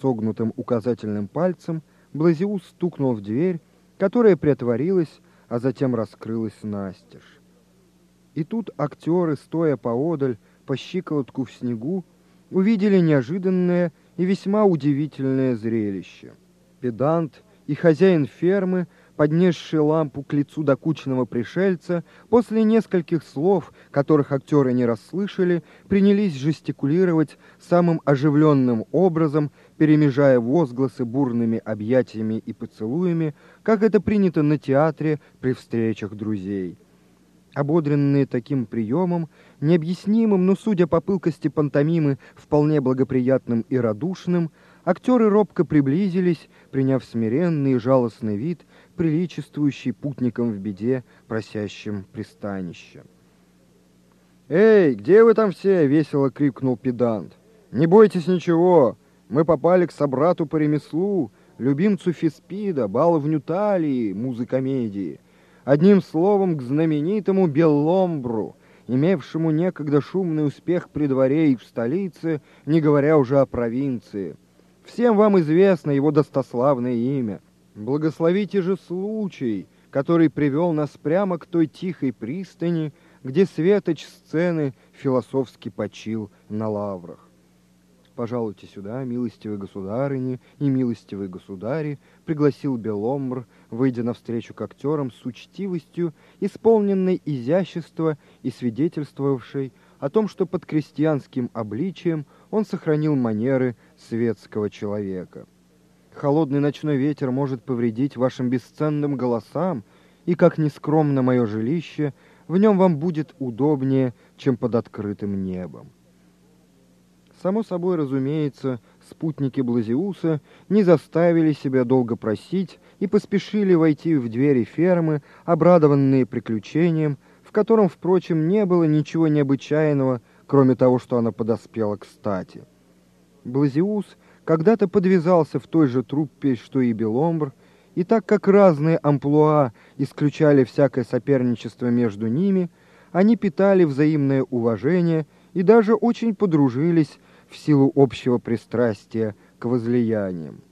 согнутым указательным пальцем, Блазиус стукнул в дверь, которая приотворилась, а затем раскрылась настежь. И тут актеры, стоя поодаль, по щиколотку в снегу, увидели неожиданное и весьма удивительное зрелище. Педант и хозяин фермы поднесший лампу к лицу докучного пришельца, после нескольких слов, которых актеры не расслышали, принялись жестикулировать самым оживленным образом, перемежая возгласы бурными объятиями и поцелуями, как это принято на театре при встречах друзей. Ободренные таким приемом, необъяснимым, но, судя по пылкости пантомимы, вполне благоприятным и радушным, актеры робко приблизились, приняв смиренный и жалостный вид, приличествующий путникам в беде, просящим пристанище. «Эй, где вы там все?» — весело крикнул педант. «Не бойтесь ничего, мы попали к собрату по ремеслу, любимцу Фиспида, баловню Талии, музыкомедии. Одним словом, к знаменитому Белломбру, имевшему некогда шумный успех при дворе и в столице, не говоря уже о провинции. Всем вам известно его достославное имя. Благословите же случай, который привел нас прямо к той тихой пристани, где светоч сцены философски почил на лаврах. «Пожалуйте сюда, милостивые государыни и милостивые государи», пригласил Беломбр, выйдя навстречу к актерам с учтивостью, исполненной изящества и свидетельствовавшей о том, что под крестьянским обличием он сохранил манеры светского человека. Холодный ночной ветер может повредить вашим бесценным голосам, и, как нескромно мое жилище, в нем вам будет удобнее, чем под открытым небом. Само собой, разумеется, спутники Блазиуса не заставили себя долго просить и поспешили войти в двери фермы, обрадованные приключением, в котором, впрочем, не было ничего необычайного, кроме того, что она подоспела кстати. Блазиус — когда-то подвязался в той же труппе, что и Беломбр, и так как разные амплуа исключали всякое соперничество между ними, они питали взаимное уважение и даже очень подружились в силу общего пристрастия к возлияниям.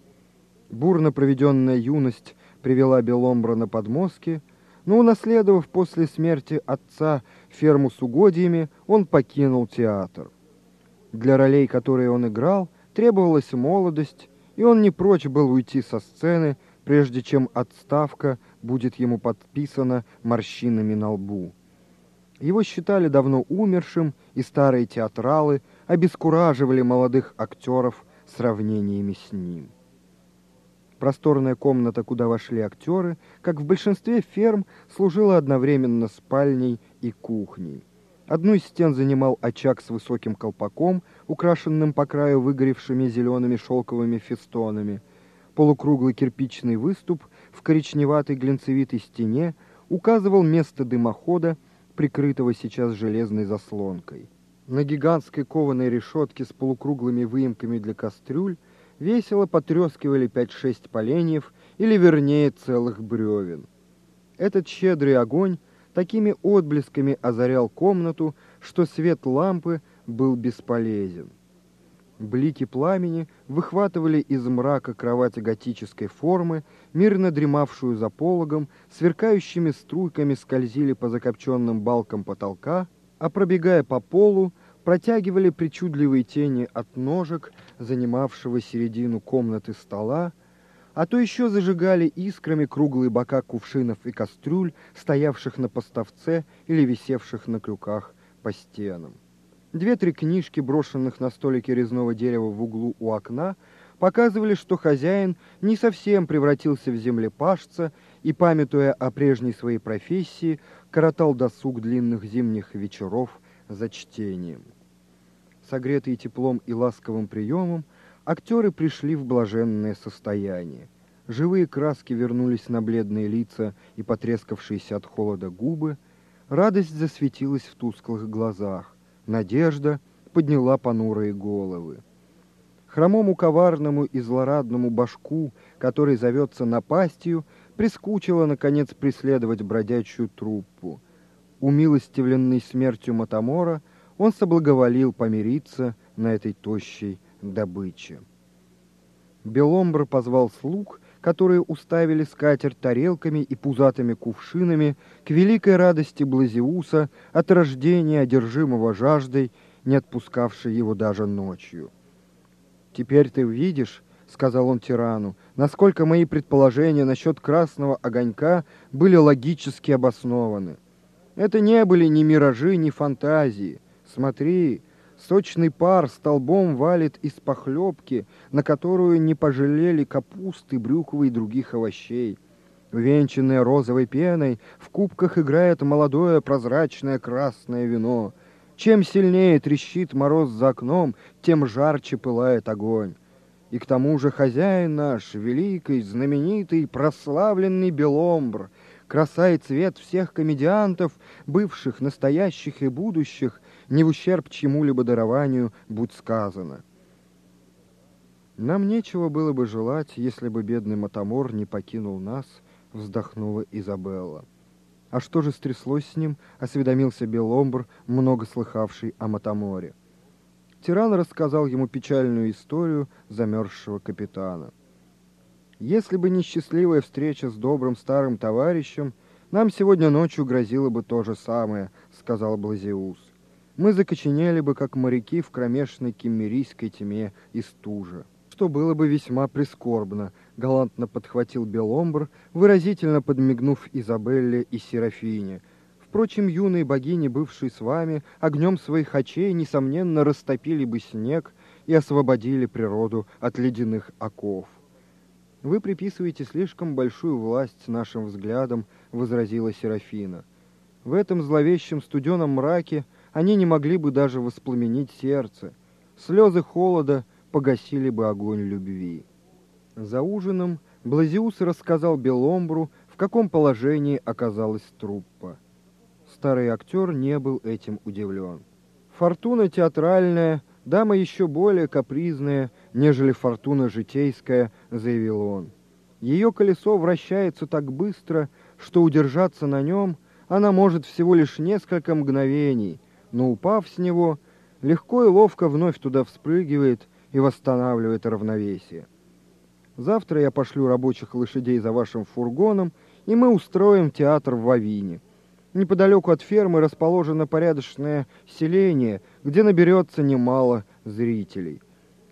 Бурно проведенная юность привела Беломбра на подмостки, но, унаследовав после смерти отца ферму с угодьями, он покинул театр. Для ролей, которые он играл, Требовалась молодость, и он не прочь был уйти со сцены, прежде чем отставка будет ему подписана морщинами на лбу. Его считали давно умершим, и старые театралы обескураживали молодых актеров сравнениями с ним. Просторная комната, куда вошли актеры, как в большинстве ферм, служила одновременно спальней и кухней. Одну из стен занимал очаг с высоким колпаком, украшенным по краю выгоревшими зелеными шелковыми фестонами. Полукруглый кирпичный выступ в коричневатой глинцевитой стене указывал место дымохода, прикрытого сейчас железной заслонкой. На гигантской кованой решетке с полукруглыми выемками для кастрюль весело потрескивали пять-шесть поленьев, или вернее целых бревен. Этот щедрый огонь такими отблесками озарял комнату, что свет лампы был бесполезен. Блики пламени выхватывали из мрака кровати готической формы, мирно дремавшую за пологом, сверкающими струйками скользили по закопченным балкам потолка, а пробегая по полу, протягивали причудливые тени от ножек, занимавшего середину комнаты стола, а то еще зажигали искрами круглые бока кувшинов и кастрюль, стоявших на поставце или висевших на крюках по стенам. Две-три книжки, брошенных на столике резного дерева в углу у окна, показывали, что хозяин не совсем превратился в землепашца и, памятуя о прежней своей профессии, коротал досуг длинных зимних вечеров за чтением. Согретые теплом и ласковым приемом, актеры пришли в блаженное состояние. Живые краски вернулись на бледные лица и потрескавшиеся от холода губы. Радость засветилась в тусклых глазах. Надежда подняла понурые головы. Хромому коварному и злорадному башку, который зовется напастью, прискучило, наконец, преследовать бродячую труппу. Умилостивленный смертью Матамора, он соблаговолил помириться на этой тощей добыче. Беломбр позвал слуг, которые уставили скатерть тарелками и пузатыми кувшинами к великой радости Блазиуса от рождения одержимого жаждой, не отпускавшей его даже ночью. «Теперь ты видишь, — сказал он тирану, — насколько мои предположения насчет красного огонька были логически обоснованы. Это не были ни миражи, ни фантазии. Смотри, Сочный пар столбом валит из похлебки, на которую не пожалели капусты, брюквы и других овощей. Венчанное розовой пеной, в кубках играет молодое прозрачное красное вино. Чем сильнее трещит мороз за окном, тем жарче пылает огонь. И к тому же хозяин наш, великий, знаменитый, прославленный Беломбр, краса и цвет всех комедиантов, бывших, настоящих и будущих, не в ущерб чему-либо дарованию, будь сказано. Нам нечего было бы желать, если бы бедный Матамор не покинул нас, вздохнула Изабелла. А что же стряслось с ним, осведомился Беломбр, много слыхавший о Матаморе. Тиран рассказал ему печальную историю замерзшего капитана. Если бы не счастливая встреча с добрым старым товарищем, нам сегодня ночью грозило бы то же самое, сказал Блазиус мы закоченели бы, как моряки в кромешной кемерийской тьме и стуже. Что было бы весьма прискорбно, галантно подхватил Беломбр, выразительно подмигнув Изабелле и Серафине. Впрочем, юные богини, бывшие с вами, огнем своих очей, несомненно, растопили бы снег и освободили природу от ледяных оков. «Вы приписываете слишком большую власть нашим взглядам», — возразила Серафина. «В этом зловещем студеном мраке — они не могли бы даже воспламенить сердце. Слезы холода погасили бы огонь любви. За ужином Блазиус рассказал Беломбру, в каком положении оказалась труппа. Старый актер не был этим удивлен. Фортуна театральная, дама еще более капризная, нежели фортуна житейская, заявил он. Ее колесо вращается так быстро, что удержаться на нем она может всего лишь несколько мгновений, но упав с него, легко и ловко вновь туда вспрыгивает и восстанавливает равновесие. Завтра я пошлю рабочих лошадей за вашим фургоном, и мы устроим театр в Вавине. Неподалеку от фермы расположено порядочное селение, где наберется немало зрителей.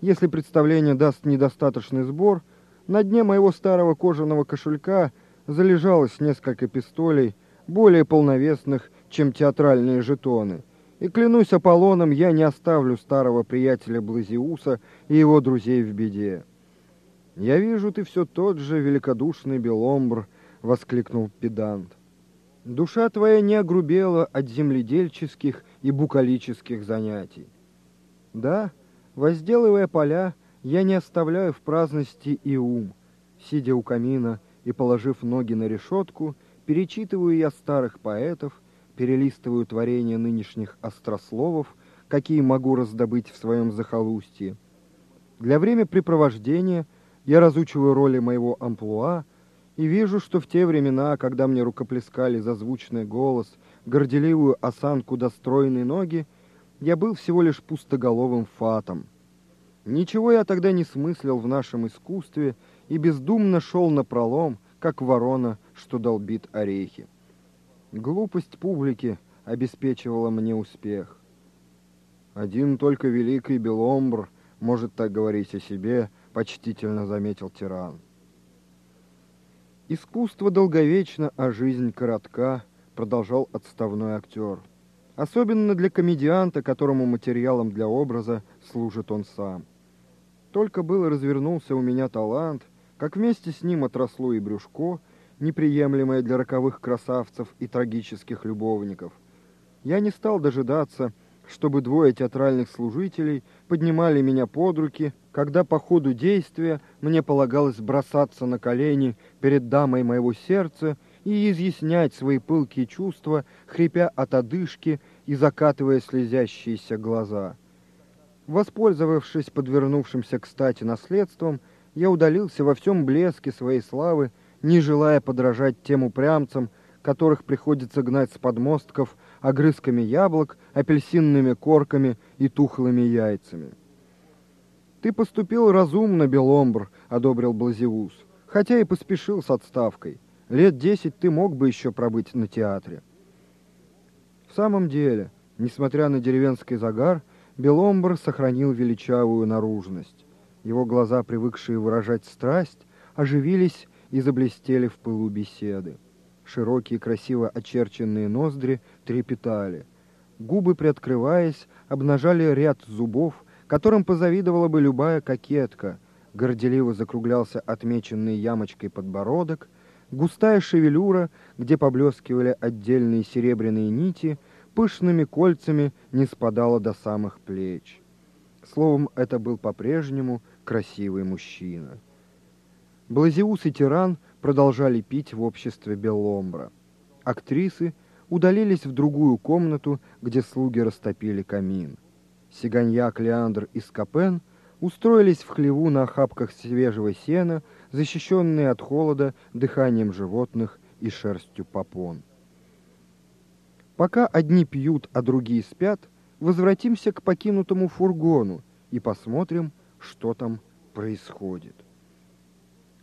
Если представление даст недостаточный сбор, на дне моего старого кожаного кошелька залежалось несколько пистолей, более полновесных, чем театральные жетоны — и клянусь Аполлоном, я не оставлю старого приятеля Блазиуса и его друзей в беде. «Я вижу, ты все тот же великодушный Беломбр», — воскликнул педант. «Душа твоя не огрубела от земледельческих и букалических занятий. Да, возделывая поля, я не оставляю в праздности и ум. Сидя у камина и положив ноги на решетку, перечитываю я старых поэтов, перелистываю творения нынешних острословов, какие могу раздобыть в своем захолустье. Для времяпрепровождения я разучиваю роли моего амплуа и вижу, что в те времена, когда мне рукоплескали зазвучный голос, горделивую осанку достроенные ноги, я был всего лишь пустоголовым фатом. Ничего я тогда не смыслил в нашем искусстве и бездумно шел на пролом, как ворона, что долбит орехи. Глупость публики обеспечивала мне успех. Один только великий Беломбр может так говорить о себе, почтительно заметил тиран. Искусство долговечно, а жизнь коротка, продолжал отставной актер. Особенно для комедианта, которому материалом для образа служит он сам. Только было развернулся у меня талант, как вместе с ним отросло и брюшко, неприемлемое для роковых красавцев и трагических любовников. Я не стал дожидаться, чтобы двое театральных служителей поднимали меня под руки, когда по ходу действия мне полагалось бросаться на колени перед дамой моего сердца и изъяснять свои пылкие чувства, хрипя от одышки и закатывая слезящиеся глаза. Воспользовавшись подвернувшимся кстати наследством, я удалился во всем блеске своей славы не желая подражать тем упрямцам, которых приходится гнать с подмостков огрызками яблок, апельсинными корками и тухлыми яйцами. «Ты поступил разумно, Беломбр», — одобрил Блазиус, хотя и поспешил с отставкой. Лет десять ты мог бы еще пробыть на театре. В самом деле, несмотря на деревенский загар, Беломбр сохранил величавую наружность. Его глаза, привыкшие выражать страсть, оживились и заблестели в пылу беседы. Широкие, красиво очерченные ноздри трепетали. Губы, приоткрываясь, обнажали ряд зубов, которым позавидовала бы любая кокетка. Горделиво закруглялся отмеченный ямочкой подбородок, густая шевелюра, где поблескивали отдельные серебряные нити, пышными кольцами не спадала до самых плеч. Словом, это был по-прежнему красивый мужчина. Блазиус и Тиран продолжали пить в обществе Белломбра. Актрисы удалились в другую комнату, где слуги растопили камин. Сиганьяк, Леандр и Скопен устроились в хлеву на охапках свежего сена, защищенные от холода дыханием животных и шерстью попон. Пока одни пьют, а другие спят, возвратимся к покинутому фургону и посмотрим, что там происходит.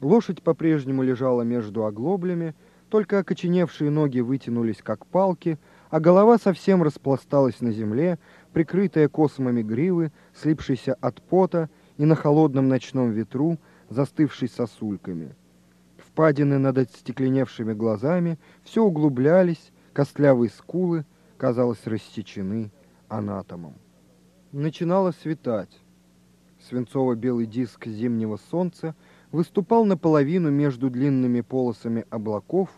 Лошадь по-прежнему лежала между оглоблями, только окоченевшие ноги вытянулись, как палки, а голова совсем распласталась на земле, прикрытая космами гривы, слипшейся от пота и на холодном ночном ветру, застывшей сосульками. Впадины над остекленевшими глазами все углублялись, костлявые скулы, казалось, рассечены анатомом. Начинало светать. Свинцово-белый диск зимнего солнца выступал наполовину между длинными полосами облаков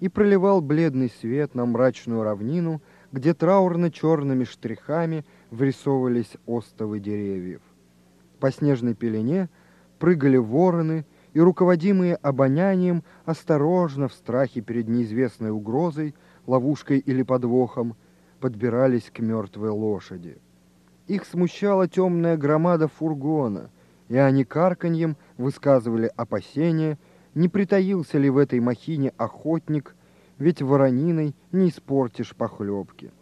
и проливал бледный свет на мрачную равнину, где траурно-черными штрихами вырисовывались остовы деревьев. По снежной пелене прыгали вороны, и, руководимые обонянием, осторожно, в страхе перед неизвестной угрозой, ловушкой или подвохом, подбирались к мертвой лошади. Их смущала темная громада фургона, и они карканьем высказывали опасения, не притаился ли в этой махине охотник, ведь ворониной не испортишь похлебки.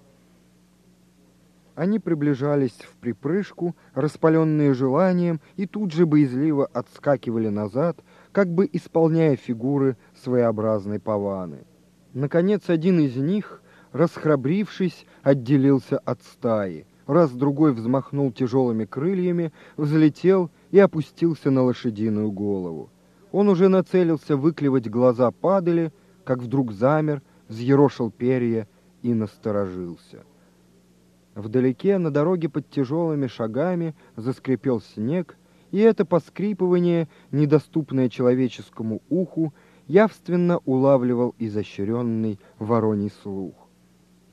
Они приближались в припрыжку, распаленные желанием, и тут же боязливо отскакивали назад, как бы исполняя фигуры своеобразной паваны. Наконец, один из них, расхрабрившись, отделился от стаи. Раз-другой взмахнул тяжелыми крыльями, взлетел и опустился на лошадиную голову. Он уже нацелился выклевать глаза падали, как вдруг замер, взъерошил перья и насторожился. Вдалеке на дороге под тяжелыми шагами заскрипел снег, и это поскрипывание, недоступное человеческому уху, явственно улавливал изощренный вороний слух.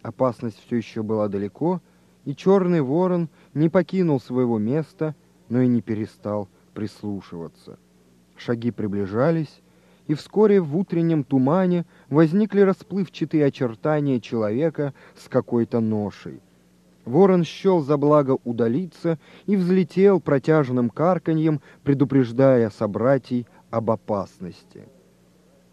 Опасность все еще была далеко, и черный ворон не покинул своего места, но и не перестал прислушиваться. Шаги приближались, и вскоре в утреннем тумане возникли расплывчатые очертания человека с какой-то ношей. Ворон счел за благо удалиться и взлетел протяжным карканьем, предупреждая собратьей об опасности.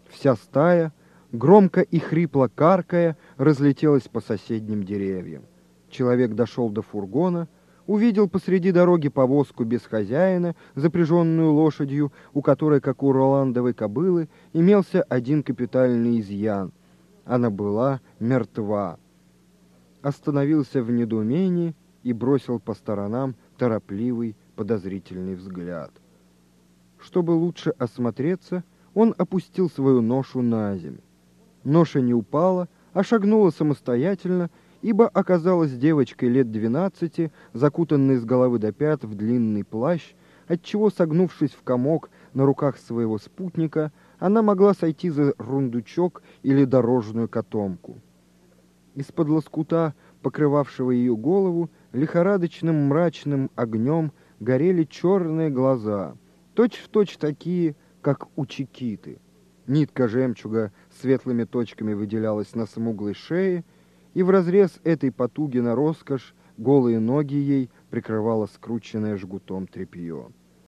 Вся стая, громко и хрипло каркая, разлетелась по соседним деревьям. Человек дошел до фургона, увидел посреди дороги повозку без хозяина, запряженную лошадью, у которой, как у роландовой кобылы, имелся один капитальный изъян. Она была мертва. Остановился в недоумении и бросил по сторонам торопливый, подозрительный взгляд. Чтобы лучше осмотреться, он опустил свою ношу на землю. Ноша не упала, а шагнула самостоятельно, ибо оказалась девочкой лет двенадцати, закутанной с головы до пят в длинный плащ, отчего, согнувшись в комок на руках своего спутника, она могла сойти за рундучок или дорожную котомку. Из-под лоскута, покрывавшего ее голову, лихорадочным мрачным огнем горели черные глаза, точь-в-точь точь такие, как у Чикиты. Нитка жемчуга светлыми точками выделялась на смуглой шее, и в разрез этой потуги на роскошь голые ноги ей прикрывала скрученное жгутом тряпье.